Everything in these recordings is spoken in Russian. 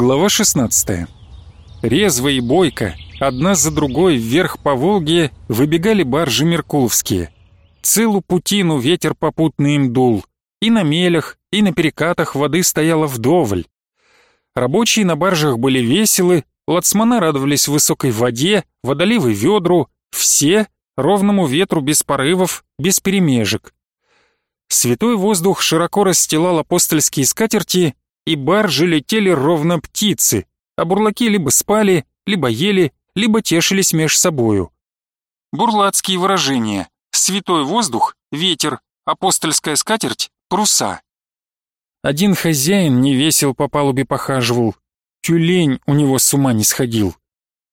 Глава 16. Резво и бойко, одна за другой вверх по Волге выбегали баржи Меркуловские. Целую путину ветер попутный им дул. И на мелях, и на перекатах воды стояла вдоволь. Рабочие на баржах были веселы, лацмана радовались высокой воде, водоливы ведру, все ровному ветру без порывов, без перемежек. Святой воздух широко расстилал апостольские скатерти, и баржи летели ровно птицы, а бурлаки либо спали, либо ели, либо тешились меж собою. Бурлацкие выражения «святой воздух», «ветер», «апостольская скатерть», «пруса». Один хозяин не весел по палубе похаживал, тюлень у него с ума не сходил.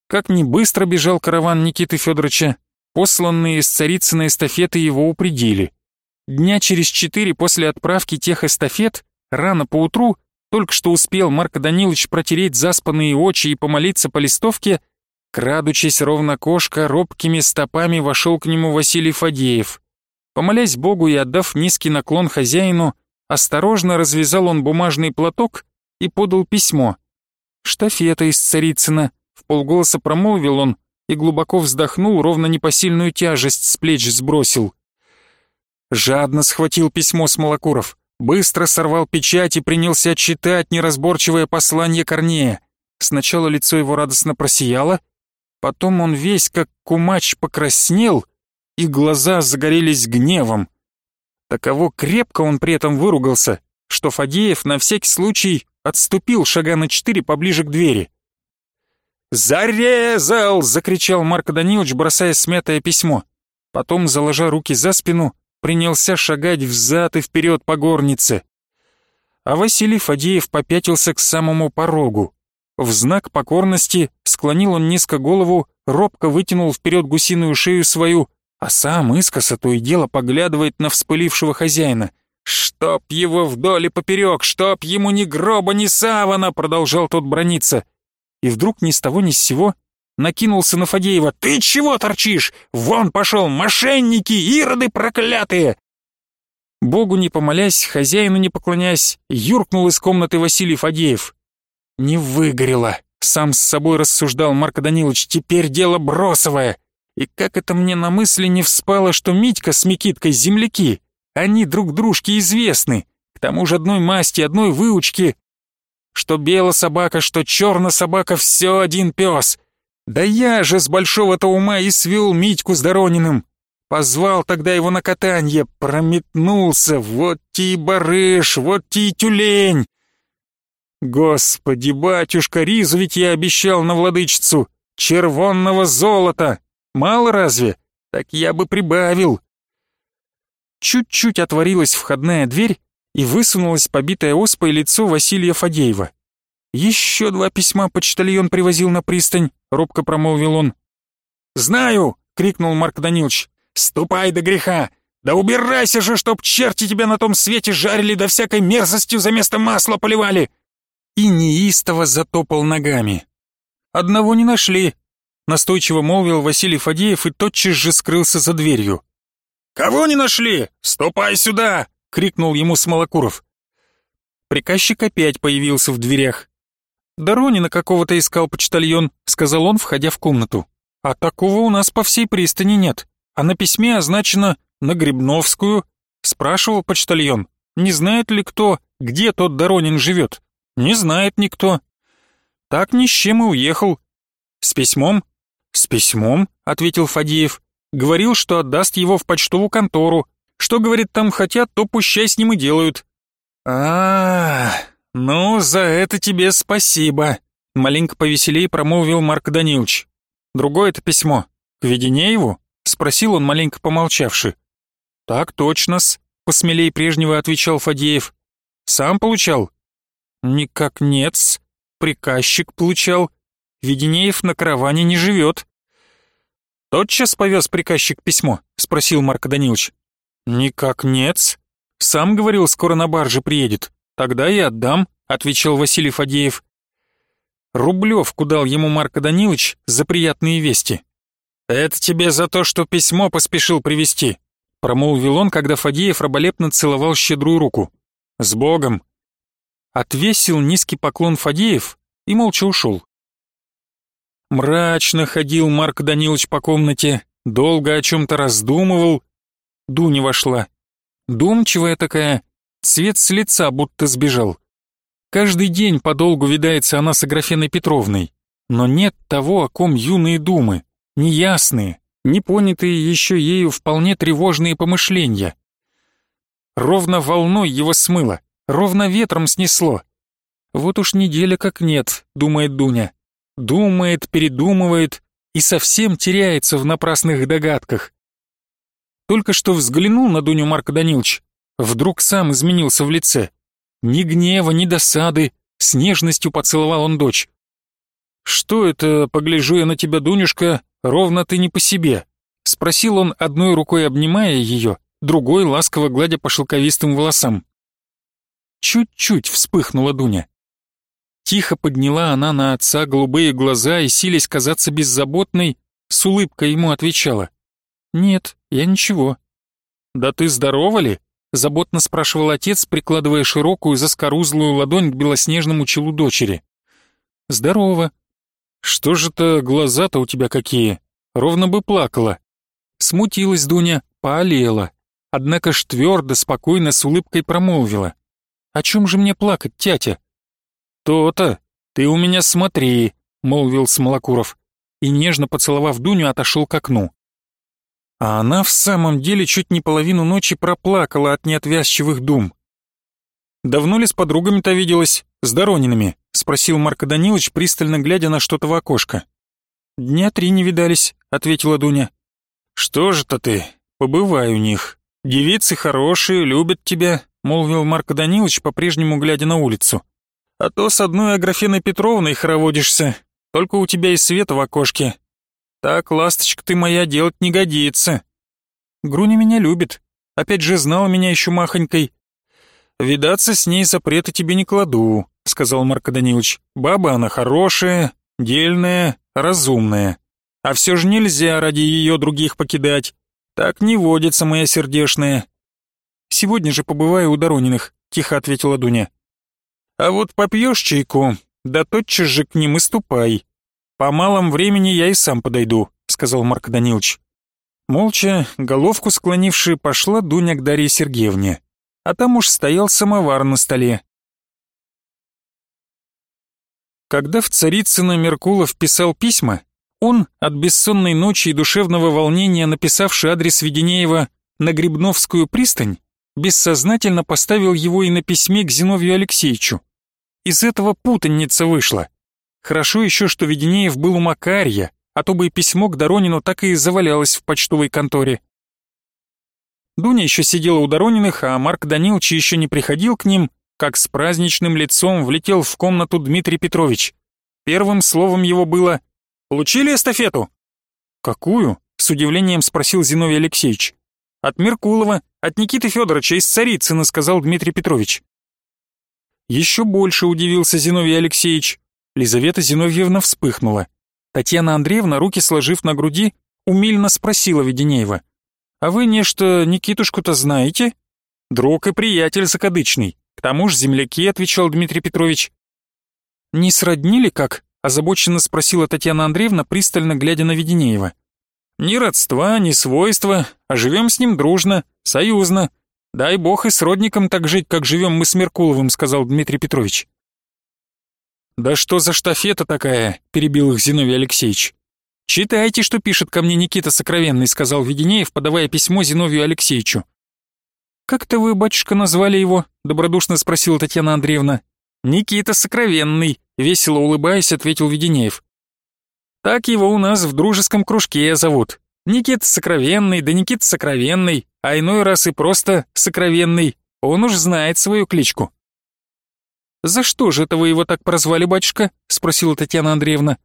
Как ни быстро бежал караван Никиты Федоровича, посланные из царицыной эстафеты его упредили. Дня через четыре после отправки тех эстафет, рано поутру, только что успел Марко Данилович протереть заспанные очи и помолиться по листовке, крадучись ровно кошка, робкими стопами вошел к нему Василий Фадеев. Помолясь Богу и отдав низкий наклон хозяину, осторожно развязал он бумажный платок и подал письмо. «Штафета из Царицына», — в полголоса промолвил он и глубоко вздохнул, ровно непосильную тяжесть с плеч сбросил. Жадно схватил письмо с Малокуров. Быстро сорвал печать и принялся читать неразборчивое послание Корнея. Сначала лицо его радостно просияло, потом он весь как кумач покраснел, и глаза загорелись гневом. Таково крепко он при этом выругался, что Фадеев на всякий случай отступил шага на четыре поближе к двери. «Зарезал!» — закричал Марко Данилович, бросая смятое письмо. Потом, заложа руки за спину, принялся шагать взад и вперед по горнице. А Василий Фадеев попятился к самому порогу. В знак покорности склонил он низко голову, робко вытянул вперед гусиную шею свою, а сам искоса то и дело поглядывает на вспылившего хозяина. «Чтоб его вдоль и поперек, чтоб ему ни гроба, ни савана!» продолжал тот брониться. И вдруг ни с того ни с сего накинулся на Фадеева. «Ты чего торчишь? Вон пошел, мошенники, ироды проклятые!» Богу не помолясь, хозяину не поклонясь, юркнул из комнаты Василий Фадеев. «Не выгорело», — сам с собой рассуждал Марко Данилович, «теперь дело бросовое. И как это мне на мысли не вспало, что Митька с Микиткой земляки, они друг дружке известны, к тому же одной масти, одной выучки. Что белая собака, что черная собака, все один пес. Да я же с большого-то ума и свел Митьку с Дорониным. Позвал тогда его на катанье, прометнулся, вот ти барыш, вот ти тюлень. Господи, батюшка, ризу ведь я обещал на владычицу, червонного золота. Мало разве? Так я бы прибавил. Чуть-чуть отворилась входная дверь, и высунулось побитое оспой лицо Василия Фадеева. «Еще два письма почтальон привозил на пристань», — робко промолвил он. «Знаю!» — крикнул Марк Данилович. «Ступай до греха! Да убирайся же, чтоб черти тебя на том свете жарили, да всякой мерзостью за место масла поливали!» И неистово затопал ногами. «Одного не нашли», — настойчиво молвил Василий Фадеев и тотчас же скрылся за дверью. «Кого не нашли? Ступай сюда!» — крикнул ему Смолокуров. Приказчик опять появился в дверях. «Доронина какого-то искал почтальон», — сказал он, входя в комнату. «А такого у нас по всей пристани нет. А на письме означено «на Грибновскую». Спрашивал почтальон, не знает ли кто, где тот Доронин живет. Не знает никто. Так ни с чем и уехал. С письмом? С письмом, ответил Фадеев. Говорил, что отдаст его в почтовую контору. Что, говорит, там хотят, то пущай с ним и делают. а, -а, -а «Ну, за это тебе спасибо», — маленько повеселее промолвил Марк Данилович. «Другое это письмо. К Веденееву?» — спросил он, маленько помолчавши. «Так точно-с», — посмелей прежнего отвечал Фадеев. «Сам получал?» «Никак нет-с. Приказчик получал. Веденеев на караване не живет». «Тотчас повез приказчик письмо?» — спросил Марк Данилович. «Никак нет-с. Сам говорил, скоро на барже приедет. «Тогда и отдам», — отвечал Василий Фадеев. Рублевку дал ему Марко Данилович за приятные вести. «Это тебе за то, что письмо поспешил привезти», — промолвил он, когда Фадеев раболепно целовал щедрую руку. «С Богом!» Отвесил низкий поклон Фадеев и молча ушел. Мрачно ходил Марк Данилович по комнате, долго о чем-то раздумывал. Дуня вошла. Думчивая такая, цвет с лица будто сбежал. Каждый день подолгу видается она с Аграфеной Петровной, но нет того, о ком юные думы, неясные, непонятые еще ею вполне тревожные помышления. Ровно волной его смыло, ровно ветром снесло. Вот уж неделя как нет, думает Дуня. Думает, передумывает и совсем теряется в напрасных догадках. Только что взглянул на Дуню Марк Данилович, вдруг сам изменился в лице. Ни гнева, ни досады, с нежностью поцеловал он дочь. «Что это, погляжу я на тебя, Дунюшка, ровно ты не по себе?» Спросил он, одной рукой обнимая ее, другой ласково гладя по шелковистым волосам. Чуть-чуть вспыхнула Дуня. Тихо подняла она на отца голубые глаза и, силясь казаться беззаботной, с улыбкой ему отвечала. «Нет, я ничего». «Да ты здорова ли?» — заботно спрашивал отец, прикладывая широкую заскорузлую ладонь к белоснежному челу дочери. «Здорово». «Что же-то глаза-то у тебя какие? Ровно бы плакала». Смутилась Дуня, поолела, однако ж твердо, спокойно, с улыбкой промолвила. «О чем же мне плакать, тятя?» «То-то, ты у меня смотри», — молвил Смолокуров, и, нежно поцеловав Дуню, отошел к окну. А она в самом деле чуть не половину ночи проплакала от неотвязчивых дум. «Давно ли с подругами-то виделась? С Доронинами?» — спросил Марко Данилович, пристально глядя на что-то в окошко. «Дня три не видались», — ответила Дуня. «Что же-то ты? Побывай у них. Девицы хорошие, любят тебя», — молвил Марко Данилович, по-прежнему глядя на улицу. «А то с одной Аграфеной Петровной хороводишься. Только у тебя и свет в окошке, так, ласточка ты моя, делать не годится. Груня меня любит. Опять же, знал меня еще махонькой. Видаться с ней запрета тебе не кладу, сказал Марко Данилович. Баба она хорошая, дельная, разумная. А все же нельзя ради ее других покидать. Так не водится, моя сердешная. Сегодня же побываю у Дорониных, тихо ответила Дуня. А вот попьешь чайку, да тотчас же к ним и ступай. «По малом времени я и сам подойду», — сказал Марк Данилович. Молча, головку склонивши, пошла Дуня к Дарье Сергеевне, а там уж стоял самовар на столе. Когда в Царицыно Меркулов писал письма, он, от бессонной ночи и душевного волнения написавший адрес Веденеева на Грибновскую пристань, бессознательно поставил его и на письме к Зиновию Алексеевичу. Из этого путаница вышла. Хорошо еще, что Веденеев был у Макарья, а то бы и письмо к Доронину так и завалялось в почтовой конторе. Дуня еще сидела у Дорониных, а Марк Данилович еще не приходил к ним, как с праздничным лицом влетел в комнату Дмитрий Петрович. Первым словом его было «Получили эстафету?» «Какую?» — с удивлением спросил Зиновий Алексеевич. «От Меркулова, от Никиты Федоровича из Царицына», — сказал Дмитрий Петрович. Еще больше удивился Зиновий Алексеевич. Лизавета Зиновьевна вспыхнула. Татьяна Андреевна, руки сложив на груди, умильно спросила Веденеева. «А вы нечто Никитушку-то знаете?» «Друг и приятель закадычный. К тому же земляки», — отвечал Дмитрий Петрович. «Не сроднили как?» — озабоченно спросила Татьяна Андреевна, пристально глядя на Веденеева. «Ни родства, ни свойства, а живем с ним дружно, союзно. Дай бог и с родником так жить, как живем мы с Меркуловым», — сказал Дмитрий Петрович. «Да что за штафета такая?» — перебил их Зиновий Алексеевич. «Читайте, что пишет ко мне Никита Сокровенный», — сказал Веденеев, подавая письмо Зиновию Алексеевичу. «Как-то вы, батюшка, назвали его?» — добродушно спросила Татьяна Андреевна. «Никита Сокровенный», — весело улыбаясь, ответил Веденеев. «Так его у нас в дружеском кружке зовут. Никита Сокровенный, да Никита Сокровенный, а иной раз и просто Сокровенный. Он уж знает свою кличку». «За что же это вы его так прозвали, батюшка?» — спросила Татьяна Андреевна.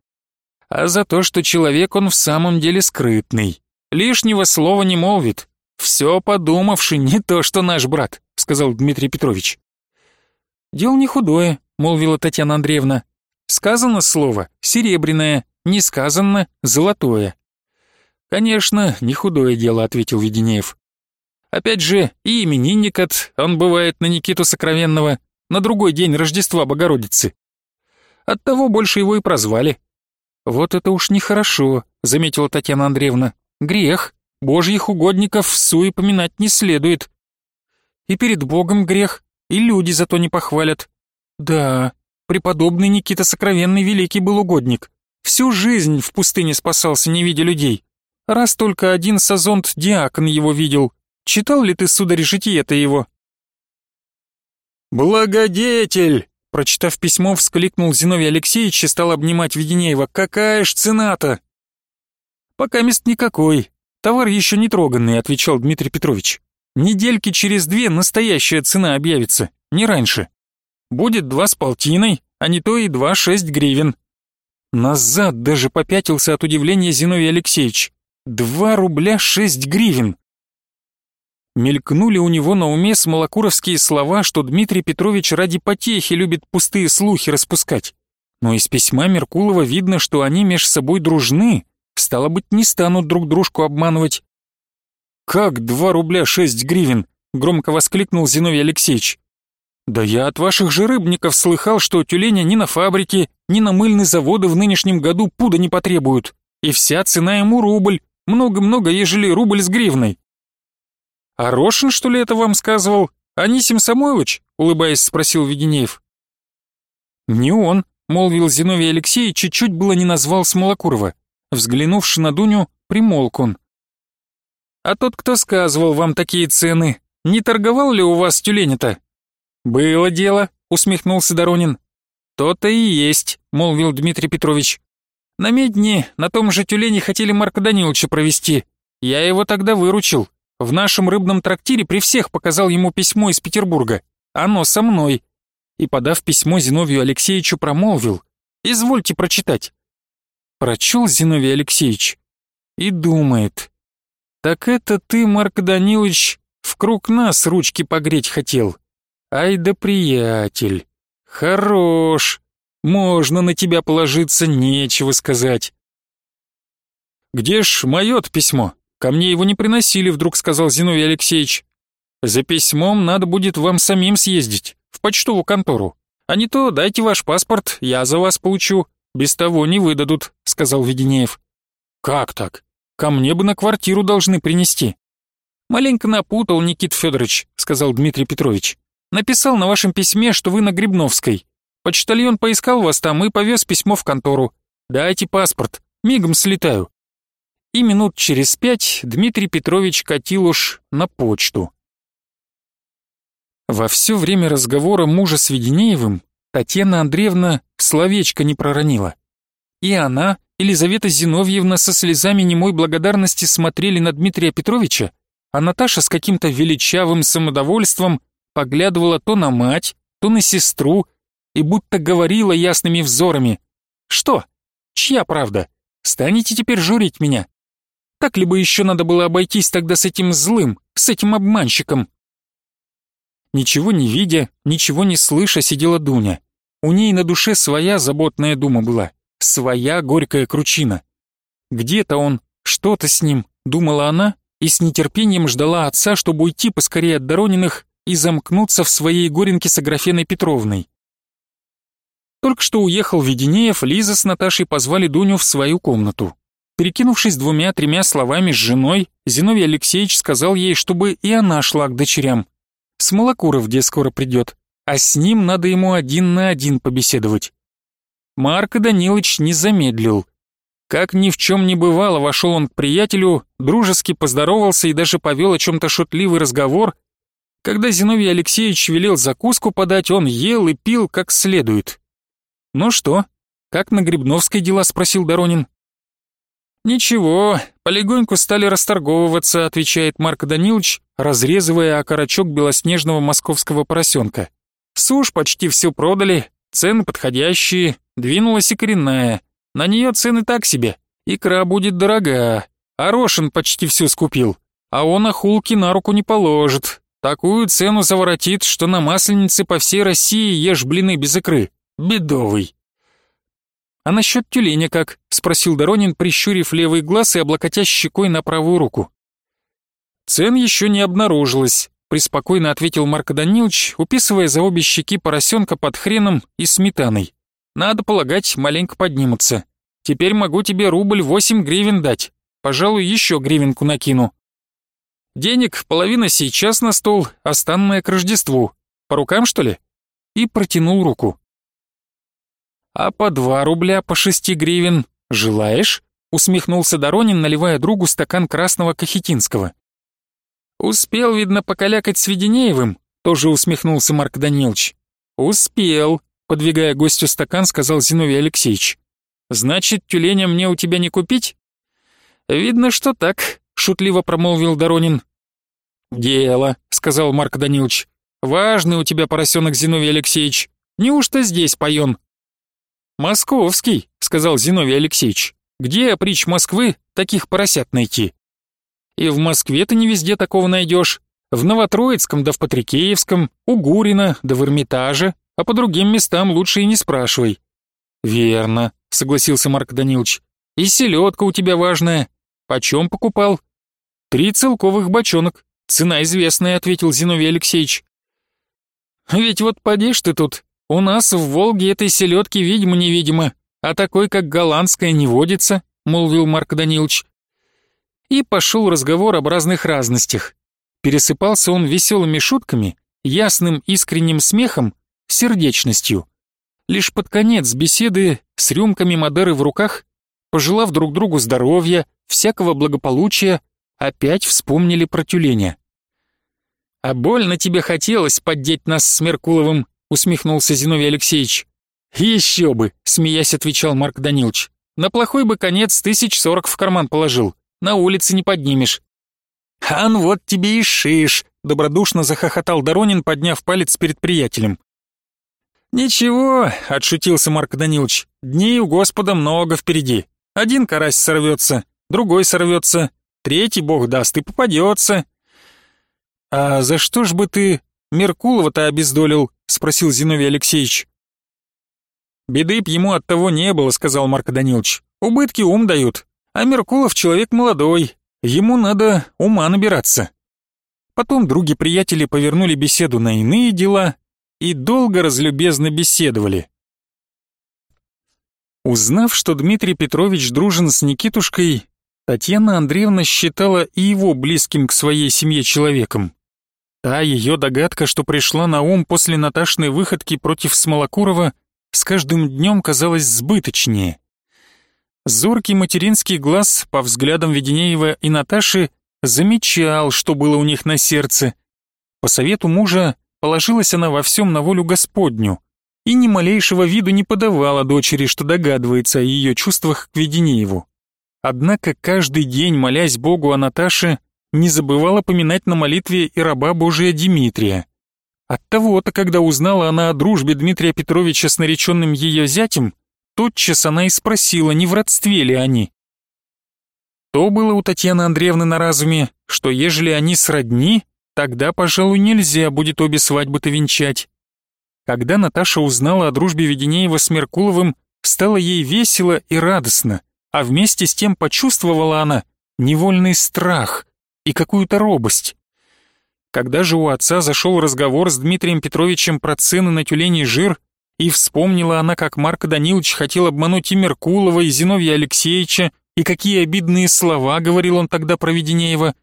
«А за то, что человек он в самом деле скрытный. Лишнего слова не молвит. Все подумавши, не то что наш брат», — сказал Дмитрий Петрович. «Дело не худое», — молвила Татьяна Андреевна. «Сказано слово серебряное, не сказано золотое». «Конечно, не худое дело», — ответил Веденеев. «Опять же, и именинник от, он бывает на Никиту Сокровенного, на другой день Рождества Богородицы. Оттого больше его и прозвали. «Вот это уж нехорошо», — заметила Татьяна Андреевна. «Грех. Божьих угодников в суе поминать не следует. И перед Богом грех, и люди зато не похвалят. Да, преподобный Никита Сокровенный великий был угодник. Всю жизнь в пустыне спасался, не видя людей. Раз только один сазонт диакон его видел. Читал ли ты, сударь, житие-то его?» «Благодетель!» Прочитав письмо, вскликнул Зиновий Алексеевич и стал обнимать Веденеева. «Какая ж цена-то?» «Пока мест никакой. Товар еще не троганный», — отвечал Дмитрий Петрович. «Недельки через две настоящая цена объявится, не раньше. Будет два с полтиной, а не то и два шесть гривен». Назад даже попятился от удивления Зиновий Алексеевич. «Два рубля шесть гривен!» Мелькнули у него на уме смолокуровские слова, что Дмитрий Петрович ради потехи любит пустые слухи распускать. Но из письма Меркулова видно, что они меж собой дружны, стало быть, не станут друг дружку обманывать. «Как два рубля шесть гривен?» — громко воскликнул Зиновий Алексеевич. «Да я от ваших же рыбников слыхал, что тюленя ни на фабрике, ни на мыльные заводы в нынешнем году пуда не потребуют, и вся цена ему рубль, много-много, ежели рубль с гривной». «А Рошин, что ли, это вам сказывал? Анисим Самойлович?» — улыбаясь, спросил Веденеев. «Не он», — молвил Зиновий Алексеевич и чуть было не назвал Смолокурова. Взглянувши на Дуню, примолк он. «А тот, кто сказывал вам такие цены, не торговал ли у вас тюлень-то?» «Было дело», — усмехнулся Доронин. «То-то и есть», — молвил Дмитрий Петрович. «На медне на том же тюлене хотели Марка Даниловича провести. Я его тогда выручил. В нашем рыбном трактире при всех показал ему письмо из Петербурга. Оно со мной. И, подав письмо Зиновию Алексеевичу, промолвил. «Извольте прочитать». Прочел Зиновий Алексеевич и думает. «Так это ты, Марк Данилович, в круг нас ручки погреть хотел. Ай да приятель, хорош, можно на тебя положиться, нечего сказать». «Где ж мое письмо?» «Ко мне его не приносили», — вдруг сказал Зиновий Алексеевич. «За письмом надо будет вам самим съездить, в почтовую контору. А не то дайте ваш паспорт, я за вас получу. Без того не выдадут», — сказал Веденеев. «Как так? Ко мне бы на квартиру должны принести». «Маленько напутал, Никит Федорович», — сказал Дмитрий Петрович. «Написал на вашем письме, что вы на Грибновской. Почтальон поискал вас там и повез письмо в контору. Дайте паспорт, мигом слетаю и минут через пять Дмитрий Петрович катил уж на почту. Во все время разговора мужа с Веденеевым Татьяна Андреевна словечко не проронила. И она, Елизавета Зиновьевна со слезами немой благодарности смотрели на Дмитрия Петровича, а Наташа с каким-то величавым самодовольством поглядывала то на мать, то на сестру и будто говорила ясными взорами. «Что? Чья правда? Станете теперь журить меня? Так ли бы еще надо было обойтись тогда с этим злым, с этим обманщиком? Ничего не видя, ничего не слыша, сидела Дуня. У ней на душе своя заботная дума была, своя горькая кручина. Где-то он, что-то с ним, думала она, и с нетерпением ждала отца, чтобы уйти поскорее от Дорониных и замкнуться в своей горенке с Аграфеной Петровной. Только что уехал Веденеев, Лиза с Наташей позвали Дуню в свою комнату. Перекинувшись двумя-тремя словами с женой, Зиновий Алексеевич сказал ей, чтобы и она шла к дочерям. Смолокуров где скоро придет, а с ним надо ему один на один побеседовать. Марко Данилович не замедлил. Как ни в чем не бывало, вошел он к приятелю, дружески поздоровался и даже повел о чем-то шутливый разговор. Когда Зиновий Алексеевич велел закуску подать, он ел и пил как следует. «Ну что, как на Грибновской дела?» — спросил Доронин. «Ничего, полегоньку стали расторговываться», — отвечает Марк Данилович, разрезывая окорочок белоснежного московского поросенка. «Сушь почти всю продали, цены подходящие, двинулась и коренная. На нее цены так себе, икра будет дорога, а Рошин почти всю скупил, а он охулки на руку не положит. Такую цену заворотит, что на масленице по всей России ешь блины без икры. Бедовый». «А насчет тюленя как?» — спросил Доронин, прищурив левый глаз и облокотя щекой на правую руку. «Цен еще не обнаружилось», — преспокойно ответил Марко Данилович, уписывая за обе щеки поросенка под хреном и сметаной. надо полагать, маленько поднимутся. Теперь могу тебе рубль восемь гривен дать. Пожалуй, еще гривенку накину. Денег половина сейчас на стол, останное к Рождеству. По рукам, что ли?» И протянул руку. «А по два рубля по шести гривен желаешь?» усмехнулся Доронин, наливая другу стакан красного кахетинского. «Успел, видно, покалякать с Веденеевым?» тоже усмехнулся Марк Данилович. «Успел», подвигая гостю стакан, сказал Зиновий Алексеевич. «Значит, тюленя мне у тебя не купить?» «Видно, что так», — шутливо промолвил Доронин. «Дело», — сказал Марк Данилович. «Важный у тебя поросенок Зиновий Алексеевич. Неужто здесь поен?» «Московский», — сказал Зиновий Алексеевич. «Где, притч Москвы, таких поросят найти?» «И в Москве ты не везде такого найдешь. В Новотроицком да в Патрикеевском, у Гурина да в Эрмитаже, а по другим местам лучше и не спрашивай». «Верно», — согласился Марк Данилович. «И селедка у тебя важная. Почем покупал?» «Три целковых бочонок. Цена известная», — ответил Зиновий Алексеевич. «Ведь вот подишь ты тут. У нас в Волге этой селедки видимо-невидимо, а такой, как голландская, не водится», — молвил Марк Данилович. И пошел разговор об разных разностях. Пересыпался он веселыми шутками, ясным искренним смехом, сердечностью. Лишь под конец беседы с рюмками Мадеры в руках, пожелав друг другу здоровья, всякого благополучия, опять вспомнили про тюленя. «А больно тебе хотелось поддеть нас с Меркуловым», усмехнулся Зиновий Алексеевич. «Еще бы», смеясь отвечал Марк Данилович. «На плохой бы конец тысяч сорок в карман положил, на улице не поднимешь». «Ан, вот тебе и шиш», добродушно захохотал Доронин, подняв палец перед приятелем. «Ничего», — отшутился Марк Данилович, — «дней у Господа много впереди. Один карась сорвется, другой сорвется, третий, бог даст, и попадется». «А за что ж бы ты Меркулова-то обездолил?» — спросил Зиновий Алексеевич. «Беды б ему от того не было», — сказал Марк Данилович. «Убытки ум дают, а Меркулов человек молодой, ему надо ума набираться». Потом други-приятели повернули беседу на иные дела и долго разлюбезно беседовали. Узнав, что Дмитрий Петрович дружен с Никитушкой, Татьяна Андреевна считала и его близким к своей семье человеком. Та ее догадка, что пришла на ум после Наташной выходки против Смолокурова, с каждым днем казалась сбыточнее. Зоркий материнский глаз по взглядам Веденеева и Наташи замечал, что было у них на сердце. По совету мужа положилась она во всем на волю Господню и ни малейшего виду не подавала дочери, что догадывается о ее чувствах к Веденееву. Однако каждый день, молясь Богу о Наташе, не забывала поминать на молитве и раба Божия Дмитрия. Оттого-то, когда узнала она о дружбе Дмитрия Петровича с нареченным ее зятем, тотчас она и спросила, не в родстве ли они. То было у Татьяны Андреевны на разуме, что ежели они сродни, тогда, пожалуй, нельзя будет обе свадьбы-то венчать. Когда Наташа узнала о дружбе Веденеева с Меркуловым, стало ей весело и радостно, а вместе с тем почувствовала она невольный страх — и какую-то робость. Когда же у отца зашел разговор с Дмитрием Петровичем про цены на тюленей жир, и вспомнила она, как Марк Данилович хотел обмануть и Меркулова, и Зиновия Алексеевича, и какие обидные слова говорил он тогда про Веденеева,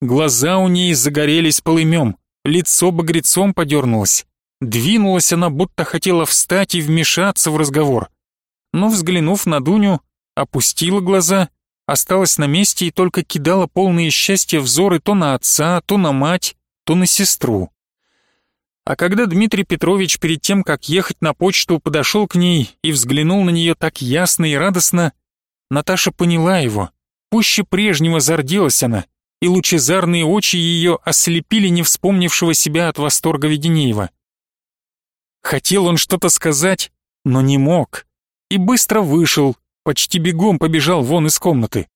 глаза у ней загорелись полымем, лицо багрецом подернулось. Двинулась она, будто хотела встать и вмешаться в разговор. Но, взглянув на Дуню, опустила глаза осталась на месте и только кидала полные счастья взоры то на отца, то на мать, то на сестру. А когда Дмитрий Петрович перед тем, как ехать на почту, подошел к ней и взглянул на нее так ясно и радостно, Наташа поняла его. Пуще прежнего зарделась она, и лучезарные очи ее ослепили не вспомнившего себя от восторга Веденеева. Хотел он что-то сказать, но не мог, и быстро вышел, почти бегом побежал вон из комнаты.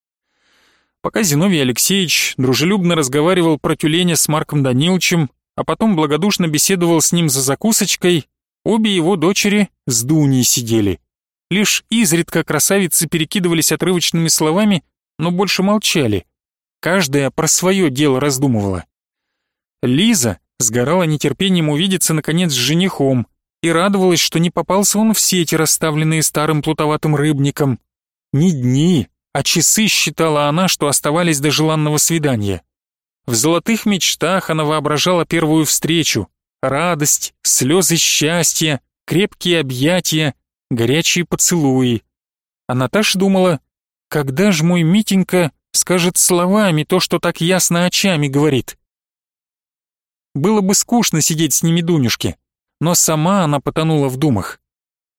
Пока Зиновий Алексеевич дружелюбно разговаривал про тюленя с Марком Даниловичем, а потом благодушно беседовал с ним за закусочкой, обе его дочери с Дуней сидели. Лишь изредка красавицы перекидывались отрывочными словами, но больше молчали. Каждая про свое дело раздумывала. Лиза сгорала нетерпением увидеться наконец с женихом и радовалась, что не попался он в сети, расставленные старым плутоватым рыбником. Не дни, а часы считала она, что оставались до желанного свидания. В золотых мечтах она воображала первую встречу, радость, слезы счастья, крепкие объятия, горячие поцелуи. А Наташа думала, когда ж мой Митенька скажет словами то, что так ясно очами говорит. Было бы скучно сидеть с ними Дунюшке, но сама она потонула в думах.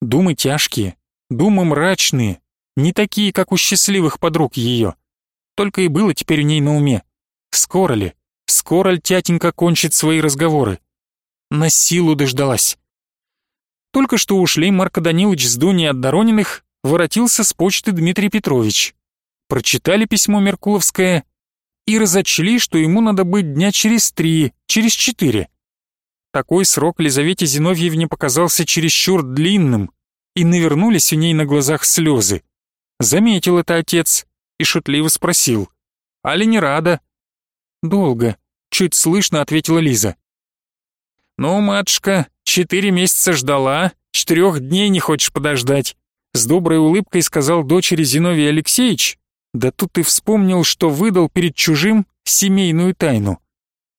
Думы тяжкие, думы мрачные, не такие, как у счастливых подруг ее. Только и было теперь у ней на уме. Скоро ли, скоро ли тятенька кончит свои разговоры? На силу дождалась. Только что ушли Марко Данилович с Дуней от Дорониных, воротился с почты Дмитрий Петрович. Прочитали письмо Меркуловское и разочли, что ему надо быть дня через три, через четыре. Такой срок Лизавете Зиновьевне показался чересчур длинным, и навернулись у ней на глазах слезы. Заметил это отец и шутливо спросил. «Али не рада?» «Долго», — чуть слышно ответила Лиза. «Ну, матушка, четыре месяца ждала, четырех дней не хочешь подождать», с доброй улыбкой сказал дочери Зиновий Алексеевич, да тут и вспомнил, что выдал перед чужим семейную тайну.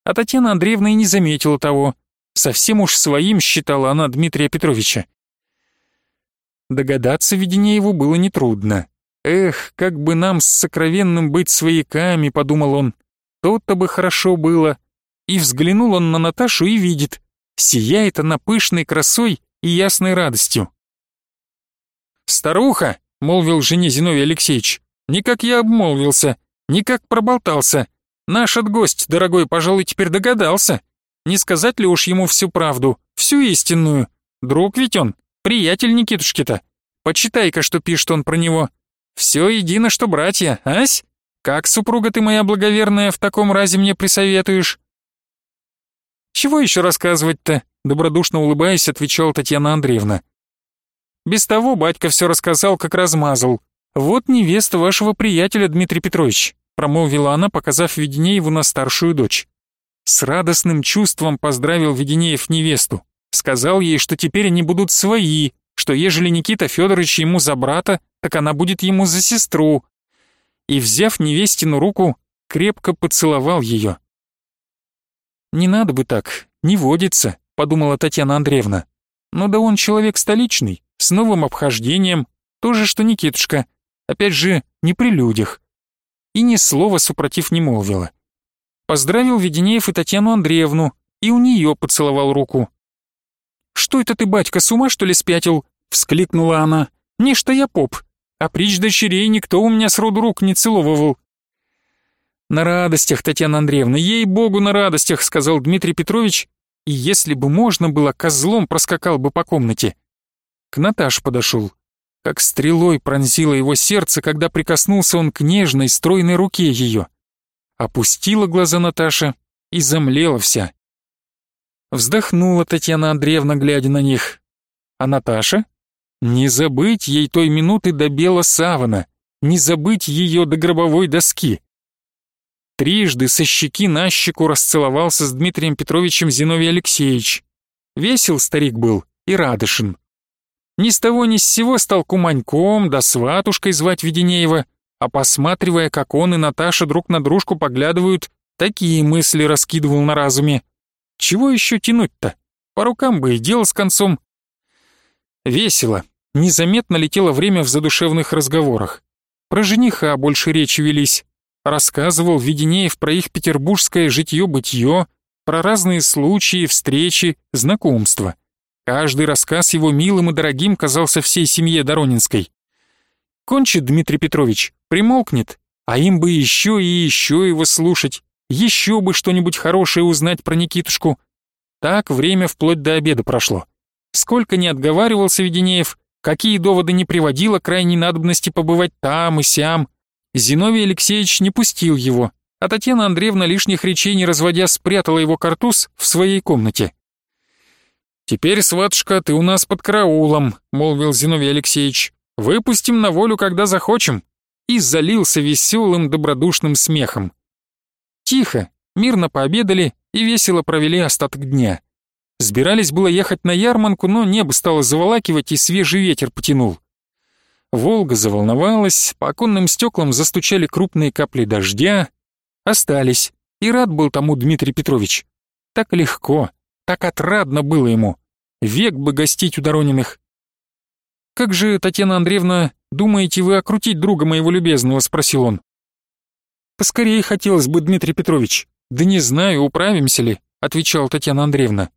А Татьяна Андреевна и не заметила того. Совсем уж своим считала она Дмитрия Петровича. Догадаться Веденееву было нетрудно. «Эх, как бы нам с сокровенным быть свояками», — подумал он. «То-то бы хорошо было». И взглянул он на Наташу и видит. Сияет она пышной красой и ясной радостью. «Старуха!» — молвил жене Зиновий Алексеевич. Никак я обмолвился, никак проболтался. Наш от гость, дорогой, пожалуй, теперь догадался. Не сказать ли уж ему всю правду, всю истинную? Друг ведь он, приятель Никитушки-то. Почитай-ка, что пишет он про него. Все едино, что братья, ась? Как, супруга ты моя благоверная, в таком разе мне присоветуешь?» «Чего еще рассказывать-то?» — добродушно улыбаясь, отвечала Татьяна Андреевна. «Без того батька все рассказал, как размазал. «Вот невеста вашего приятеля, Дмитрий Петрович», промолвила она, показав Веденееву на старшую дочь. С радостным чувством поздравил Веденеев невесту. Сказал ей, что теперь они будут свои, что ежели Никита Федорович ему за брата, так она будет ему за сестру. И, взяв невестину руку, крепко поцеловал ее. «Не надо бы так, не водится», — подумала Татьяна Андреевна. «Ну да он человек столичный, с новым обхождением, тоже что Никитушка, Опять же, не при людях. И ни слова супротив не молвила. Поздравил Веденеев и Татьяну Андреевну, и у нее поцеловал руку. «Что это ты, батька, с ума что ли спятил?» — вскликнула она. «Не что я поп, а притч дочерей никто у меня с роду рук не целовывал». «На радостях, Татьяна Андреевна, ей-богу, на радостях», — сказал Дмитрий Петрович, и если бы можно было, козлом проскакал бы по комнате. К Наташе подошел как стрелой пронзило его сердце, когда прикоснулся он к нежной, стройной руке ее. Опустила глаза Наташа и замлела вся. Вздохнула Татьяна Андреевна, глядя на них. А Наташа? Не забыть ей той минуты до бела савана, не забыть ее до гробовой доски. Трижды со щеки на щеку расцеловался с Дмитрием Петровичем Зиновий Алексеевич. Весел старик был и радышен. Ни с того ни с сего стал куманьком да сватушкой звать Веденеева, а посматривая, как он и Наташа друг на дружку поглядывают, такие мысли раскидывал на разуме. Чего еще тянуть-то? По рукам бы и дело с концом. Весело, незаметно летело время в задушевных разговорах. Про жениха больше речи велись. Рассказывал Веденеев про их петербургское житье-бытье, про разные случаи, встречи, знакомства. Каждый рассказ его милым и дорогим казался всей семье Доронинской. Кончит Дмитрий Петрович, примолкнет, а им бы еще и еще его слушать, еще бы что-нибудь хорошее узнать про Никитушку. Так время вплоть до обеда прошло. Сколько не отговаривался Веденеев, какие доводы не приводило крайней надобности побывать там и сям. Зиновий Алексеевич не пустил его, а Татьяна Андреевна лишних речей не разводя спрятала его картуз в своей комнате. «Теперь, сватушка, ты у нас под караулом», — молвил Зиновий Алексеевич. «Выпустим на волю, когда захочем». И залился веселым, добродушным смехом. Тихо, мирно пообедали и весело провели остаток дня. Сбирались было ехать на ярманку, но небо стало заволакивать и свежий ветер потянул. Волга заволновалась, по оконным стеклам застучали крупные капли дождя. Остались, и рад был тому Дмитрий Петрович. Так легко, так отрадно было ему. Век бы гостить у Дорониных. «Как же, Татьяна Андреевна, думаете вы окрутить друга моего любезного?» — спросил он. «Поскорее хотелось бы, Дмитрий Петрович. Да не знаю, управимся ли», — отвечала Татьяна Андреевна.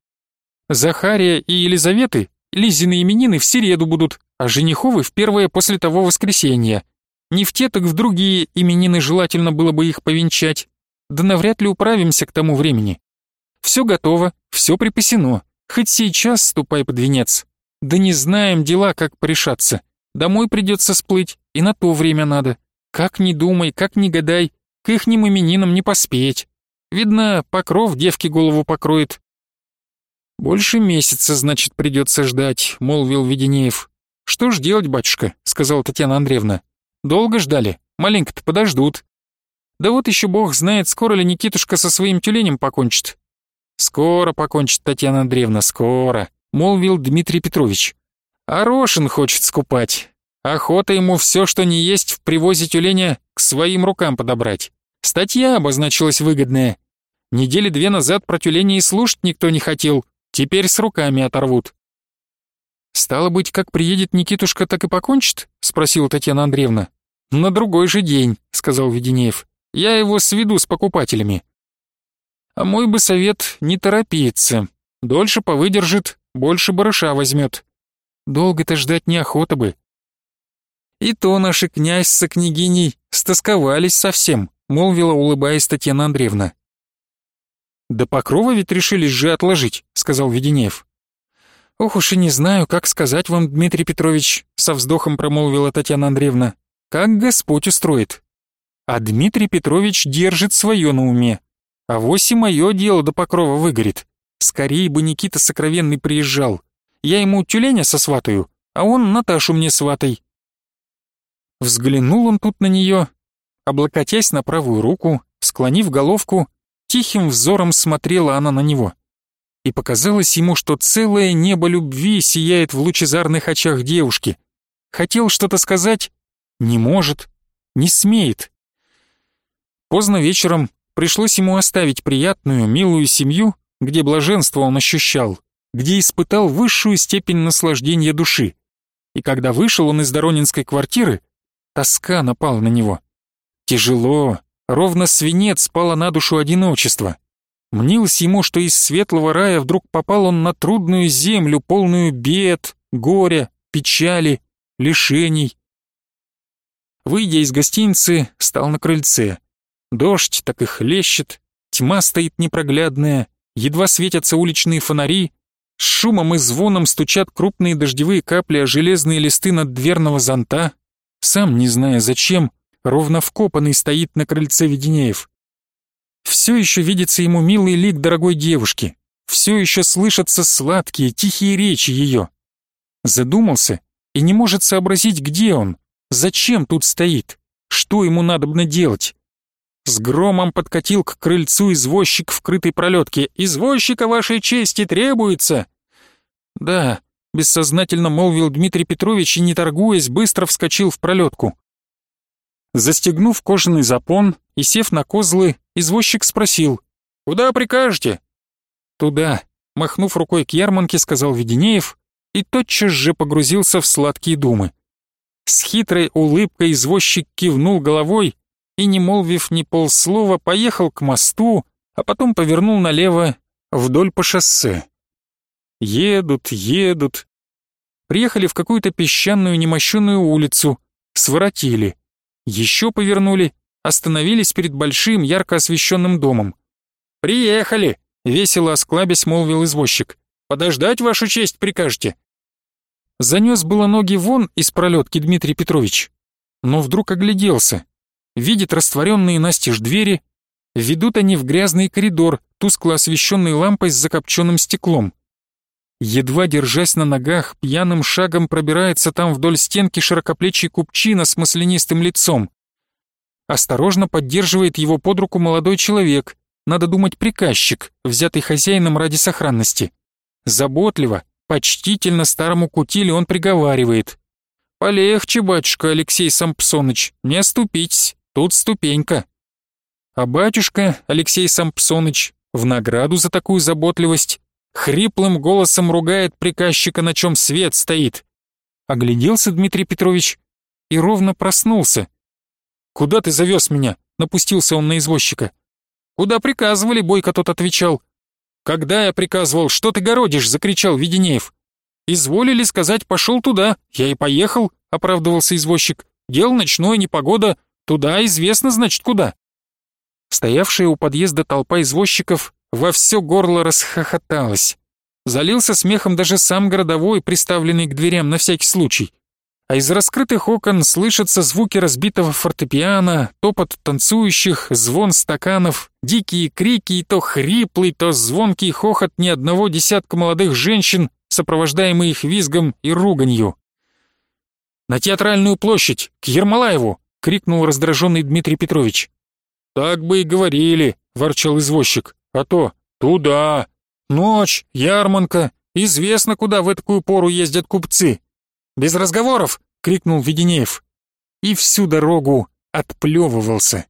«Захария и Елизаветы Лизины именины в середу будут, а жениховы в первое после того воскресенья. Не в те, так в другие именины желательно было бы их повенчать. Да навряд ли управимся к тому времени. Все готово, все припасено. Хоть сейчас ступай под венец. Да не знаем дела, как порешаться. Домой придется сплыть, и на то время надо. Как ни думай, как ни гадай, к ихним именинам не поспеть. Видно, покров девки голову покроет. «Больше месяца, значит, придется ждать», — молвил Веденеев. «Что ж делать, батюшка?» — сказала Татьяна Андреевна. «Долго ждали? Маленько-то подождут». «Да вот еще бог знает, скоро ли Никитушка со своим тюленем покончит». «Скоро покончит, Татьяна Андреевна, скоро», — молвил Дмитрий Петрович. «А Рошин хочет скупать. Охота ему все, что не есть в привозе тюленя, к своим рукам подобрать. Статья обозначилась выгодная. Недели две назад про тюленя и слушать никто не хотел, теперь с руками оторвут». «Стало быть, как приедет Никитушка, так и покончит?» — спросила Татьяна Андреевна. «На другой же день», — сказал Веденеев. «Я его сведу с покупателями». «А мой бы совет не торопиться. Дольше повыдержит, больше барыша возьмет. Долго-то ждать неохота бы. «И то наши князь со княгиней стосковались совсем», молвила, улыбаясь Татьяна Андреевна. «Да покрова ведь решились же отложить», — сказал Веденеев. «Ох уж и не знаю, как сказать вам, Дмитрий Петрович», — со вздохом промолвила Татьяна Андреевна. «Как Господь устроит». А Дмитрий Петрович держит свое на уме. А вось и мое дело до покрова выгорит. Скорее бы Никита Сокровенный приезжал. Я ему тюленя сосватаю, а он Наташу мне сватай. Взглянул он тут на нее, облокотясь на правую руку, склонив головку, тихим взором смотрела она на него. И показалось ему, что целое небо любви сияет в лучезарных очах девушки. Хотел что-то сказать, не может, не смеет. Поздно вечером пришлось ему оставить приятную, милую семью, где блаженство он ощущал, где испытал высшую степень наслаждения души. И когда вышел он из Доронинской квартиры, Тоска напала на него. Тяжело, ровно свинец спало на душу одиночество. Мнилось ему, что из светлого рая вдруг попал он на трудную землю, полную бед, горя, печали, лишений. Выйдя из гостиницы, стал на крыльце. Дождь так и хлещет, тьма стоит непроглядная, едва светятся уличные фонари, с шумом и звоном стучат крупные дождевые капли о железные листы над дверного зонта, сам не зная зачем, ровно вкопанный стоит на крыльце Веденеев. Все еще видится ему милый лик дорогой девушки, все еще слышатся сладкие, тихие речи ее. Задумался и не может сообразить, где он, зачем тут стоит, что ему надобно делать. С громом подкатил к крыльцу извозчик в крытой пролетке. «Извозчика вашей чести требуется!» «Да, бессознательно молвил Дмитрий Петрович и, не торгуясь, быстро вскочил в пролетку. Застегнув кожаный запон и сев на козлы, извозчик спросил «Куда прикажете?» «Туда», — махнув рукой к ярманке, сказал Веденеев и тотчас же погрузился в сладкие думы. С хитрой улыбкой извозчик кивнул головой и, не молвив ни полслова, поехал к мосту, а потом повернул налево вдоль по шоссе. Едут, едут. Приехали в какую-то песчаную немощенную улицу, своротили. Еще повернули, остановились перед большим ярко освещенным домом. «Приехали!» — весело осклабясь молвил извозчик. «Подождать вашу честь прикажете?» Занес было ноги вон из пролетки Дмитрий Петрович, но вдруг огляделся. Видит растворенные настежь двери, ведут они в грязный коридор, тускло освещенный лампой с закопченным стеклом. Едва держась на ногах, пьяным шагом пробирается там вдоль стенки широкоплечий купчина с маслянистым лицом. Осторожно поддерживает его под руку молодой человек, надо думать приказчик, взятый хозяином ради сохранности. заботливо, почтительно старому кутиле он приговаривает. «Полегче, батюшка Алексей Сампсоныч, не оступитесь, тут ступенька». А батюшка Алексей Сампсоныч в награду за такую заботливость хриплым голосом ругает приказчика, на чем свет стоит. Огляделся Дмитрий Петрович и ровно проснулся. «Куда ты завез меня?» — напустился он на извозчика. «Куда приказывали?» — бойко тот отвечал. «Когда я приказывал, что ты городишь?» — закричал Веденеев. «Изволили сказать, пошел туда, я и поехал», — оправдывался извозчик. «Дел ночное, непогода, туда известно, значит, куда». Стоявшая у подъезда толпа извозчиков во все горло расхохоталась. Залился смехом даже сам городовой, приставленный к дверям на всякий случай. А из раскрытых окон слышатся звуки разбитого фортепиано, топот танцующих, звон стаканов, дикие крики и то хриплый, то звонкий хохот ни одного десятка молодых женщин, сопровождаемый их визгом и руганью. «На театральную площадь, к Ермолаеву!» — крикнул раздраженный Дмитрий Петрович. «Так бы и говорили», — ворчал извозчик. «А то туда. Ночь, ярманка. Известно, куда в такую пору ездят купцы». «Без разговоров!» — крикнул Веденеев. И всю дорогу отплевывался.